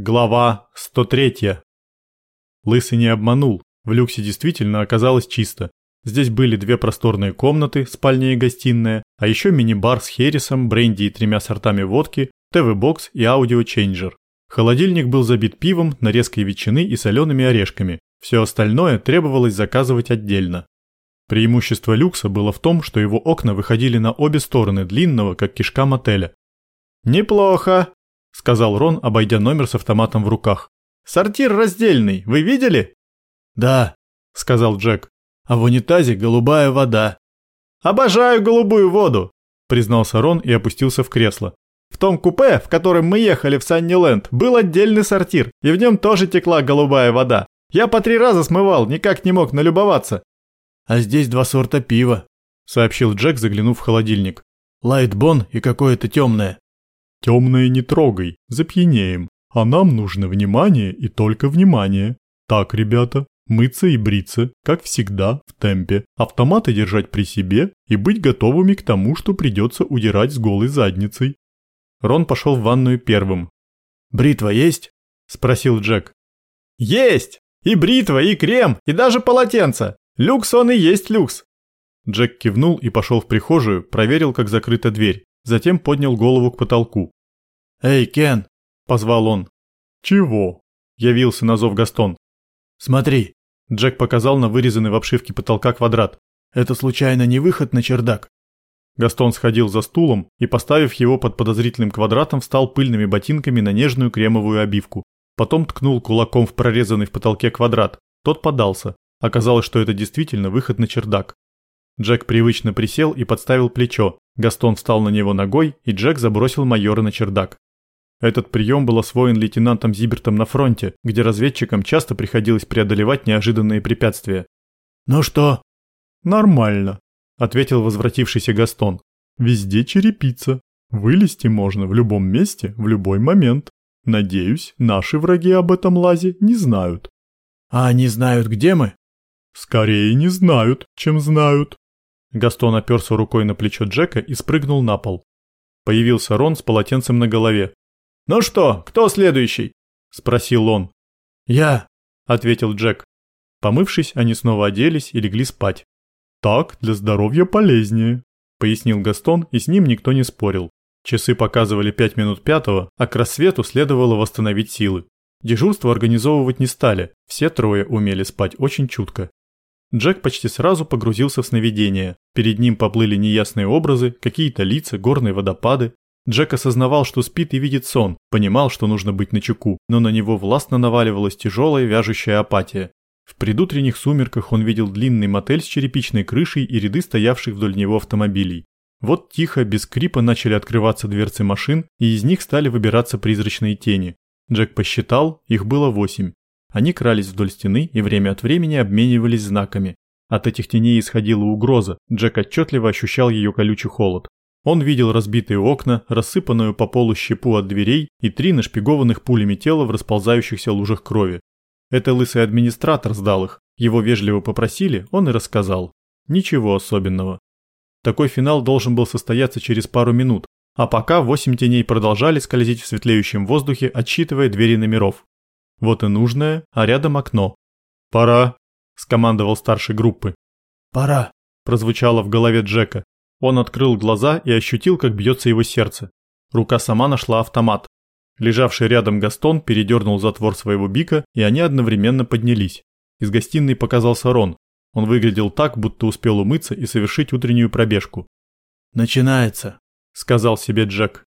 Глава 103. Лысый не обманул. В люксе действительно оказалось чисто. Здесь были две просторные комнаты, спальня и гостиная, а еще мини-бар с хересом, бренди и тремя сортами водки, ТВ-бокс и аудиочейнджер. Холодильник был забит пивом, нарезкой ветчины и солеными орешками. Все остальное требовалось заказывать отдельно. Преимущество люкса было в том, что его окна выходили на обе стороны длинного, как кишка мотеля. «Неплохо», – сказал Рон, обойдя номер с автоматом в руках. «Сортир раздельный, вы видели?» «Да», – сказал Джек. «А в унитазе голубая вода». «Обожаю голубую воду», – признался Рон и опустился в кресло. «В том купе, в котором мы ехали в Санниленд, был отдельный сортир, и в нем тоже текла голубая вода. Я по три раза смывал, никак не мог налюбоваться». «А здесь два сорта пива», – сообщил Джек, заглянув в холодильник. «Лайтбон и какое-то темное». Темное не трогай, запьянеем. А нам нужно внимание и только внимание. Так, ребята, мыться и бриться, как всегда, в темпе. Автоматы держать при себе и быть готовыми к тому, что придется удирать с голой задницей. Рон пошел в ванную первым. «Бритва есть?» – спросил Джек. «Есть! И бритва, и крем, и даже полотенце. Люкс он и есть люкс!» Джек кивнул и пошел в прихожую, проверил, как закрыта дверь затем поднял голову к потолку. «Эй, Кен!» – позвал он. «Чего?» – явился на зов Гастон. «Смотри!» – Джек показал на вырезанный в обшивке потолка квадрат. «Это случайно не выход на чердак?» Гастон сходил за стулом и, поставив его под подозрительным квадратом, встал пыльными ботинками на нежную кремовую обивку. Потом ткнул кулаком в прорезанный в потолке квадрат. Тот подался. Оказалось, что это действительно выход на чердак. Джек привычно присел и подставил плечо. Гастон встал на него ногой, и Джек забросил майора на чердак. Этот прием был освоен лейтенантом Зибертом на фронте, где разведчикам часто приходилось преодолевать неожиданные препятствия. «Ну что?» «Нормально», — ответил возвратившийся Гастон. «Везде черепица. Вылезти можно в любом месте, в любой момент. Надеюсь, наши враги об этом лазе не знают». «А они знают, где мы?» «Скорее не знают, чем знают». Гастон оперся рукой на плечо Джека и спрыгнул на пол. Появился Рон с полотенцем на голове. «Ну что, кто следующий?» – спросил он. «Я», – ответил Джек. Помывшись, они снова оделись и легли спать. «Так для здоровья полезнее», – пояснил Гастон, и с ним никто не спорил. Часы показывали пять минут пятого, а к рассвету следовало восстановить силы. Дежурство организовывать не стали, все трое умели спать очень чутко. Джек почти сразу погрузился в сновидение. Перед ним поплыли неясные образы, какие-то лица, горные водопады. Джек осознавал, что спит и видит сон, понимал, что нужно быть начеку, но на него властно наваливалась тяжелая вяжущая апатия. В предутренних сумерках он видел длинный мотель с черепичной крышей и ряды стоявших вдоль него автомобилей. Вот тихо, без скрипа начали открываться дверцы машин, и из них стали выбираться призрачные тени. Джек посчитал, их было восемь. Они крались вдоль стены и время от времени обменивались знаками. От этих теней исходила угроза, Джек отчетливо ощущал ее колючий холод. Он видел разбитые окна, рассыпанную по полу щепу от дверей и три нашпигованных пулями тела в расползающихся лужах крови. Это лысый администратор сдал их. Его вежливо попросили, он и рассказал. Ничего особенного. Такой финал должен был состояться через пару минут, а пока восемь теней продолжали скользить в светлеющем воздухе, отсчитывая двери номеров. Вот и нужное, а рядом окно. «Пора», – скомандовал старший группы. «Пора», – прозвучало в голове Джека. Он открыл глаза и ощутил, как бьется его сердце. Рука сама нашла автомат. Лежавший рядом Гастон передернул затвор своего бика, и они одновременно поднялись. Из гостиной показался Рон. Он выглядел так, будто успел умыться и совершить утреннюю пробежку. «Начинается», – сказал себе Джек.